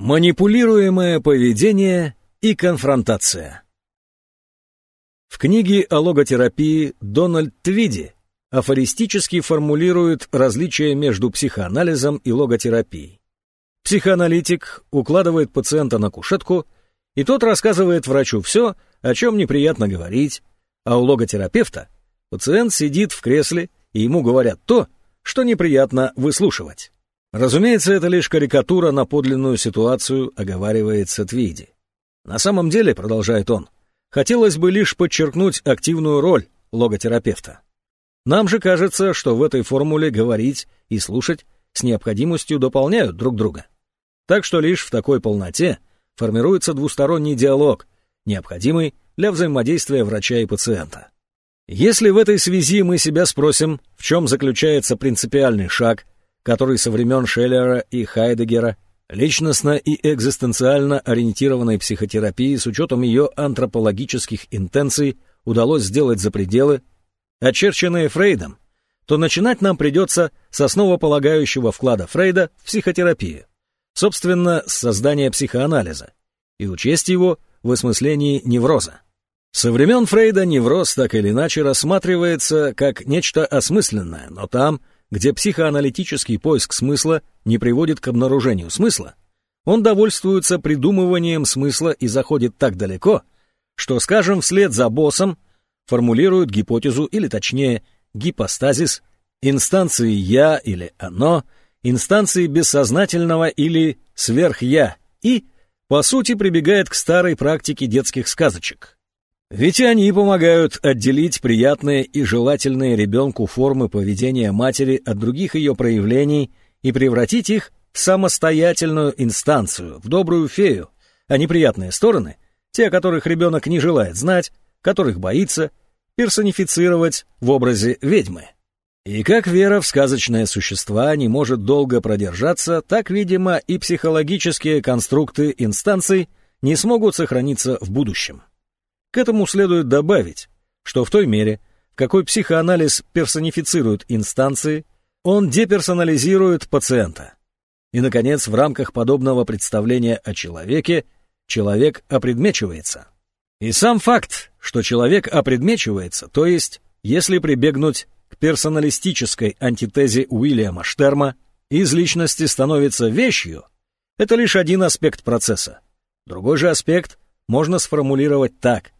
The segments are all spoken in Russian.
Манипулируемое поведение и конфронтация. В книге о логотерапии Дональд Твиди афористически формулирует различия между психоанализом и логотерапией. Психоаналитик укладывает пациента на кушетку, и тот рассказывает врачу все, о чем неприятно говорить, а у логотерапевта пациент сидит в кресле, и ему говорят то, что неприятно выслушивать. Разумеется, это лишь карикатура на подлинную ситуацию, оговаривается Твиди. На самом деле, продолжает он, хотелось бы лишь подчеркнуть активную роль логотерапевта. Нам же кажется, что в этой формуле говорить и слушать с необходимостью дополняют друг друга. Так что лишь в такой полноте формируется двусторонний диалог, необходимый для взаимодействия врача и пациента. Если в этой связи мы себя спросим, в чем заключается принципиальный шаг, который со времен Шеллера и Хайдегера личностно и экзистенциально ориентированной психотерапии с учетом ее антропологических интенций удалось сделать за пределы, очерченные Фрейдом, то начинать нам придется с основополагающего вклада Фрейда в психотерапию, собственно, с создания психоанализа, и учесть его в осмыслении невроза. Со времен Фрейда невроз так или иначе рассматривается как нечто осмысленное, но там – где психоаналитический поиск смысла не приводит к обнаружению смысла, он довольствуется придумыванием смысла и заходит так далеко, что, скажем, вслед за боссом формулирует гипотезу, или точнее, гипостазис, инстанции «я» или «оно», инстанции бессознательного или «сверх-я» и, по сути, прибегает к старой практике детских сказочек – ведь они помогают отделить приятные и желательные ребенку формы поведения матери от других ее проявлений и превратить их в самостоятельную инстанцию, в добрую фею, а неприятные стороны, те, которых ребенок не желает знать, которых боится, персонифицировать в образе ведьмы. И как вера в сказочное существа не может долго продержаться, так, видимо, и психологические конструкты инстанций не смогут сохраниться в будущем. К этому следует добавить, что в той мере, в какой психоанализ персонифицирует инстанции, он деперсонализирует пациента. И, наконец, в рамках подобного представления о человеке человек опредмечивается. И сам факт, что человек опредмечивается, то есть, если прибегнуть к персоналистической антитезе Уильяма Штерма, из личности становится вещью, это лишь один аспект процесса. Другой же аспект можно сформулировать так.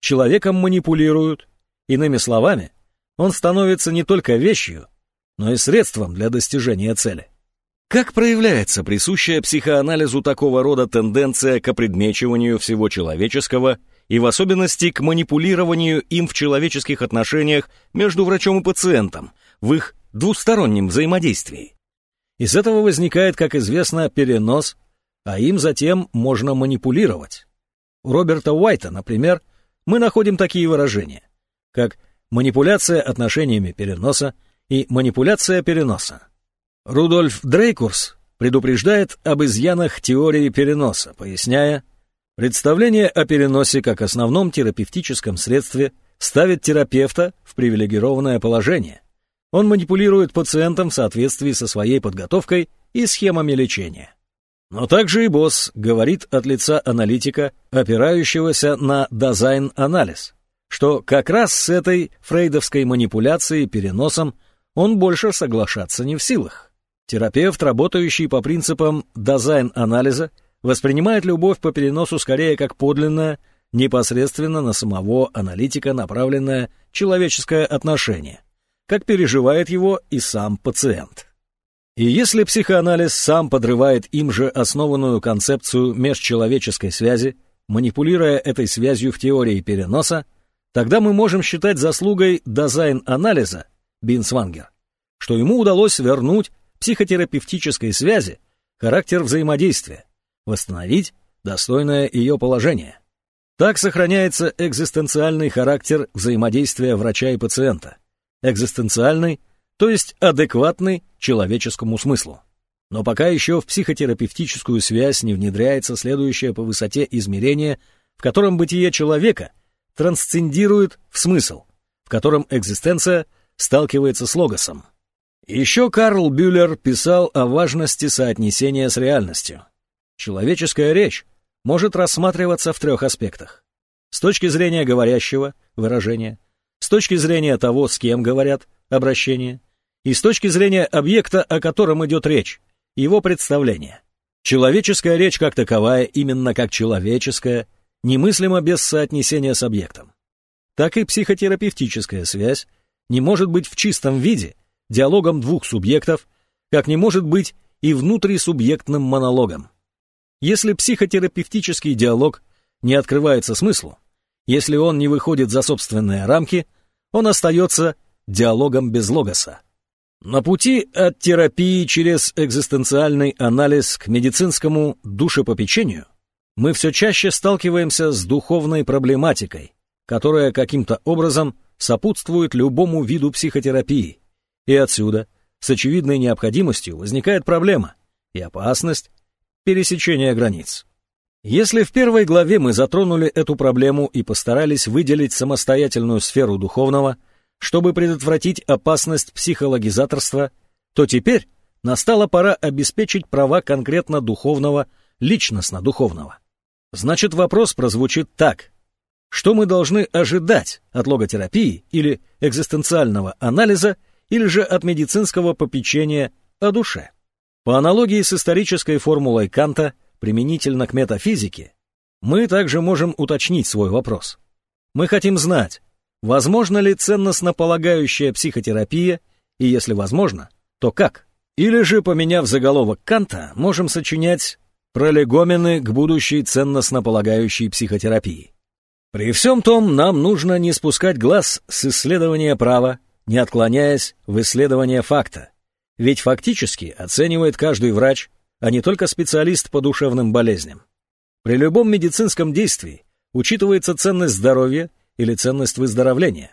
Человеком манипулируют. Иными словами, он становится не только вещью, но и средством для достижения цели. Как проявляется присущая психоанализу такого рода тенденция к опредмечиванию всего человеческого и в особенности к манипулированию им в человеческих отношениях между врачом и пациентом, в их двустороннем взаимодействии? Из этого возникает, как известно, перенос, а им затем можно манипулировать. У Роберта Уайта, например, мы находим такие выражения, как манипуляция отношениями переноса и манипуляция переноса. Рудольф Дрейкурс предупреждает об изъянах теории переноса, поясняя, представление о переносе как основном терапевтическом средстве ставит терапевта в привилегированное положение. Он манипулирует пациентом в соответствии со своей подготовкой и схемами лечения. Но также и босс говорит от лица аналитика, опирающегося на дизайн-анализ, что как раз с этой фрейдовской манипуляцией переносом он больше соглашаться не в силах. Терапевт, работающий по принципам дизайн-анализа, воспринимает любовь по переносу скорее как подлинное, непосредственно на самого аналитика направленное человеческое отношение, как переживает его и сам пациент. И если психоанализ сам подрывает им же основанную концепцию межчеловеческой связи, манипулируя этой связью в теории переноса, тогда мы можем считать заслугой дизайн-анализа Бинсвангер, что ему удалось вернуть психотерапевтической связи характер взаимодействия, восстановить достойное ее положение. Так сохраняется экзистенциальный характер взаимодействия врача и пациента. Экзистенциальный то есть адекватный человеческому смыслу. Но пока еще в психотерапевтическую связь не внедряется следующее по высоте измерение, в котором бытие человека трансцендирует в смысл, в котором экзистенция сталкивается с логосом. Еще Карл Бюллер писал о важности соотнесения с реальностью. Человеческая речь может рассматриваться в трех аспектах. С точки зрения говорящего, выражения, с точки зрения того, с кем говорят, обращение, и с точки зрения объекта, о котором идет речь, его представление. Человеческая речь как таковая, именно как человеческая, немыслима без соотнесения с объектом. Так и психотерапевтическая связь не может быть в чистом виде диалогом двух субъектов, как не может быть и внутрисубъектным монологом. Если психотерапевтический диалог не открывается смыслу, если он не выходит за собственные рамки, он остается диалогом без логоса. На пути от терапии через экзистенциальный анализ к медицинскому душепопечению мы все чаще сталкиваемся с духовной проблематикой, которая каким-то образом сопутствует любому виду психотерапии. И отсюда, с очевидной необходимостью, возникает проблема и опасность пересечения границ. Если в первой главе мы затронули эту проблему и постарались выделить самостоятельную сферу духовного – чтобы предотвратить опасность психологизаторства, то теперь настала пора обеспечить права конкретно духовного, личностно-духовного. Значит, вопрос прозвучит так. Что мы должны ожидать от логотерапии или экзистенциального анализа, или же от медицинского попечения о душе? По аналогии с исторической формулой Канта, применительно к метафизике, мы также можем уточнить свой вопрос. Мы хотим знать, Возможно ли ценностно полагающая психотерапия, и если возможно, то как? Или же, поменяв заголовок Канта, можем сочинять пролегомены к будущей ценностно полагающей психотерапии. При всем том, нам нужно не спускать глаз с исследования права, не отклоняясь в исследование факта. Ведь фактически оценивает каждый врач, а не только специалист по душевным болезням. При любом медицинском действии учитывается ценность здоровья или ценность выздоровления.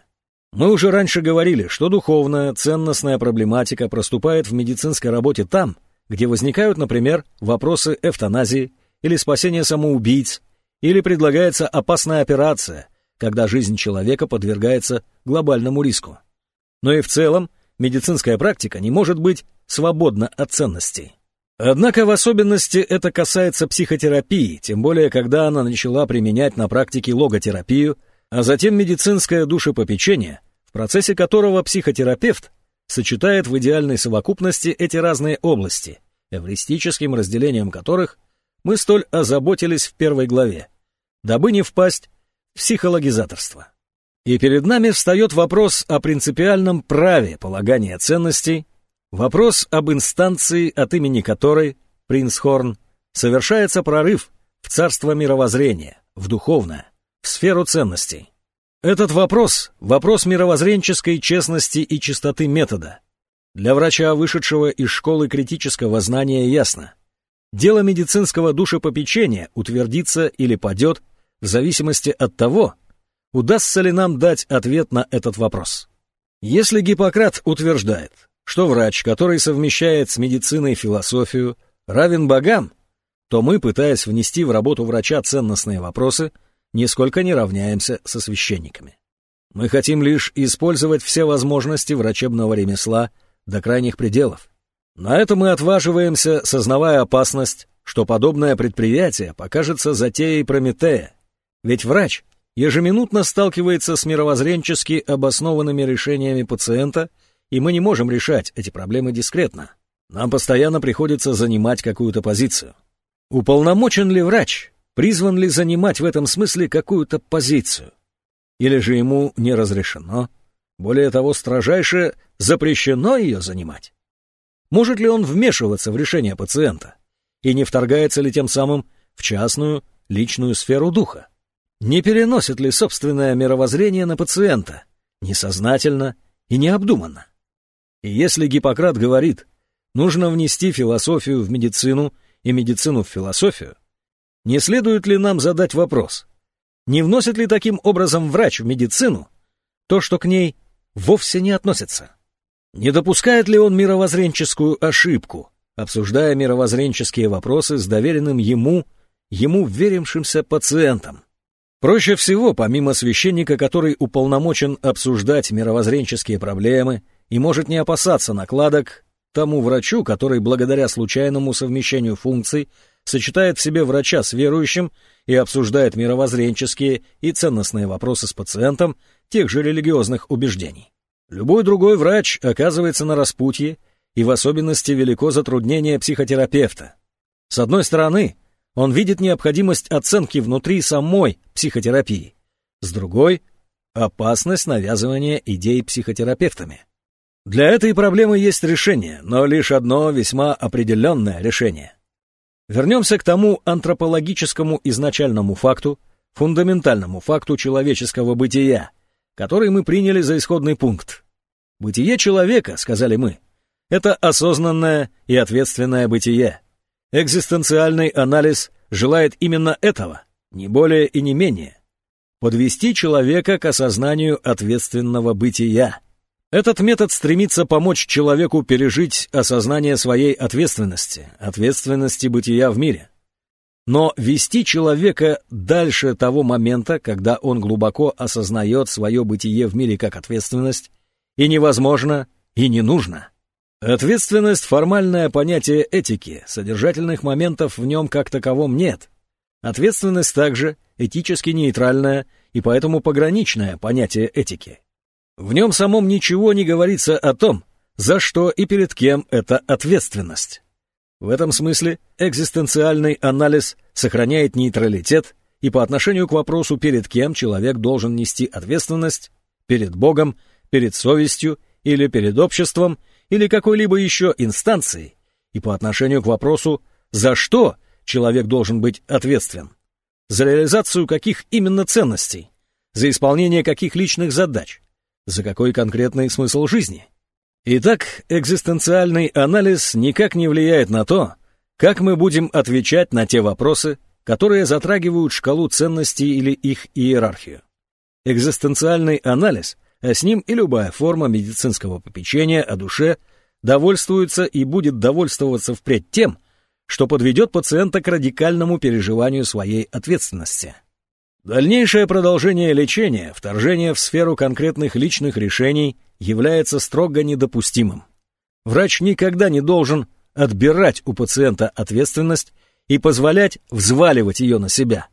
Мы уже раньше говорили, что духовная, ценностная проблематика проступает в медицинской работе там, где возникают, например, вопросы эвтаназии или спасения самоубийц, или предлагается опасная операция, когда жизнь человека подвергается глобальному риску. Но и в целом медицинская практика не может быть свободна от ценностей. Однако в особенности это касается психотерапии, тем более когда она начала применять на практике логотерапию – а затем медицинское душепопечение, в процессе которого психотерапевт сочетает в идеальной совокупности эти разные области, эвристическим разделением которых мы столь озаботились в первой главе, дабы не впасть в психологизаторство. И перед нами встает вопрос о принципиальном праве полагания ценностей, вопрос об инстанции, от имени которой, принц Хорн, совершается прорыв в царство мировоззрения, в духовное в сферу ценностей. Этот вопрос – вопрос мировоззренческой честности и чистоты метода. Для врача, вышедшего из школы критического знания, ясно. Дело медицинского душепопечения утвердится или падет в зависимости от того, удастся ли нам дать ответ на этот вопрос. Если Гиппократ утверждает, что врач, который совмещает с медициной философию, равен богам, то мы, пытаясь внести в работу врача ценностные вопросы – нисколько не равняемся со священниками. Мы хотим лишь использовать все возможности врачебного ремесла до крайних пределов. На это мы отваживаемся, сознавая опасность, что подобное предприятие покажется затеей Прометея. Ведь врач ежеминутно сталкивается с мировоззренчески обоснованными решениями пациента, и мы не можем решать эти проблемы дискретно. Нам постоянно приходится занимать какую-то позицию. Уполномочен ли врач призван ли занимать в этом смысле какую-то позицию, или же ему не разрешено, более того, строжайше запрещено ее занимать. Может ли он вмешиваться в решение пациента, и не вторгается ли тем самым в частную, личную сферу духа? Не переносит ли собственное мировоззрение на пациента, несознательно и необдуманно? И если Гиппократ говорит, нужно внести философию в медицину и медицину в философию, не следует ли нам задать вопрос, не вносит ли таким образом врач в медицину то, что к ней вовсе не относится? Не допускает ли он мировоззренческую ошибку, обсуждая мировоззренческие вопросы с доверенным ему, ему верившимся пациентом? Проще всего, помимо священника, который уполномочен обсуждать мировоззренческие проблемы и может не опасаться накладок, тому врачу, который благодаря случайному совмещению функций сочетает в себе врача с верующим и обсуждает мировоззренческие и ценностные вопросы с пациентом тех же религиозных убеждений. Любой другой врач оказывается на распутье, и в особенности велико затруднение психотерапевта. С одной стороны, он видит необходимость оценки внутри самой психотерапии, с другой — опасность навязывания идей психотерапевтами. Для этой проблемы есть решение, но лишь одно весьма определенное решение. Вернемся к тому антропологическому изначальному факту, фундаментальному факту человеческого бытия, который мы приняли за исходный пункт. Бытие человека, сказали мы, это осознанное и ответственное бытие. Экзистенциальный анализ желает именно этого, не более и не менее. Подвести человека к осознанию ответственного бытия. Этот метод стремится помочь человеку пережить осознание своей ответственности, ответственности бытия в мире. Но вести человека дальше того момента, когда он глубоко осознает свое бытие в мире как ответственность, и невозможно, и не нужно. Ответственность — формальное понятие этики, содержательных моментов в нем как таковом нет. Ответственность также этически нейтральное и поэтому пограничное понятие этики. В нем самом ничего не говорится о том, за что и перед кем эта ответственность. В этом смысле экзистенциальный анализ сохраняет нейтралитет и по отношению к вопросу, перед кем человек должен нести ответственность, перед Богом, перед совестью или перед обществом, или какой-либо еще инстанцией, и по отношению к вопросу, за что человек должен быть ответственен, за реализацию каких именно ценностей, за исполнение каких личных задач, за какой конкретный смысл жизни. Итак, экзистенциальный анализ никак не влияет на то, как мы будем отвечать на те вопросы, которые затрагивают шкалу ценностей или их иерархию. Экзистенциальный анализ, а с ним и любая форма медицинского попечения о душе, довольствуется и будет довольствоваться впредь тем, что подведет пациента к радикальному переживанию своей ответственности. Дальнейшее продолжение лечения, вторжение в сферу конкретных личных решений является строго недопустимым. Врач никогда не должен отбирать у пациента ответственность и позволять взваливать ее на себя.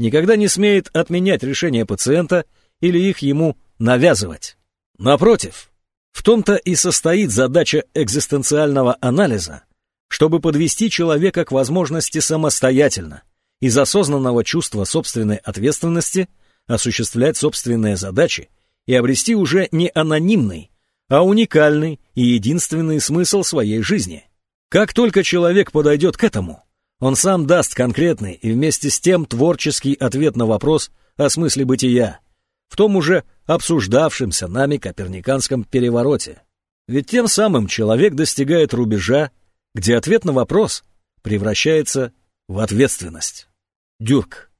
Никогда не смеет отменять решения пациента или их ему навязывать. Напротив, в том-то и состоит задача экзистенциального анализа, чтобы подвести человека к возможности самостоятельно, из осознанного чувства собственной ответственности осуществлять собственные задачи и обрести уже не анонимный, а уникальный и единственный смысл своей жизни. Как только человек подойдет к этому, он сам даст конкретный и вместе с тем творческий ответ на вопрос о смысле бытия, в том уже обсуждавшемся нами коперниканском перевороте. Ведь тем самым человек достигает рубежа, где ответ на вопрос превращается в ответственность. Дюрк.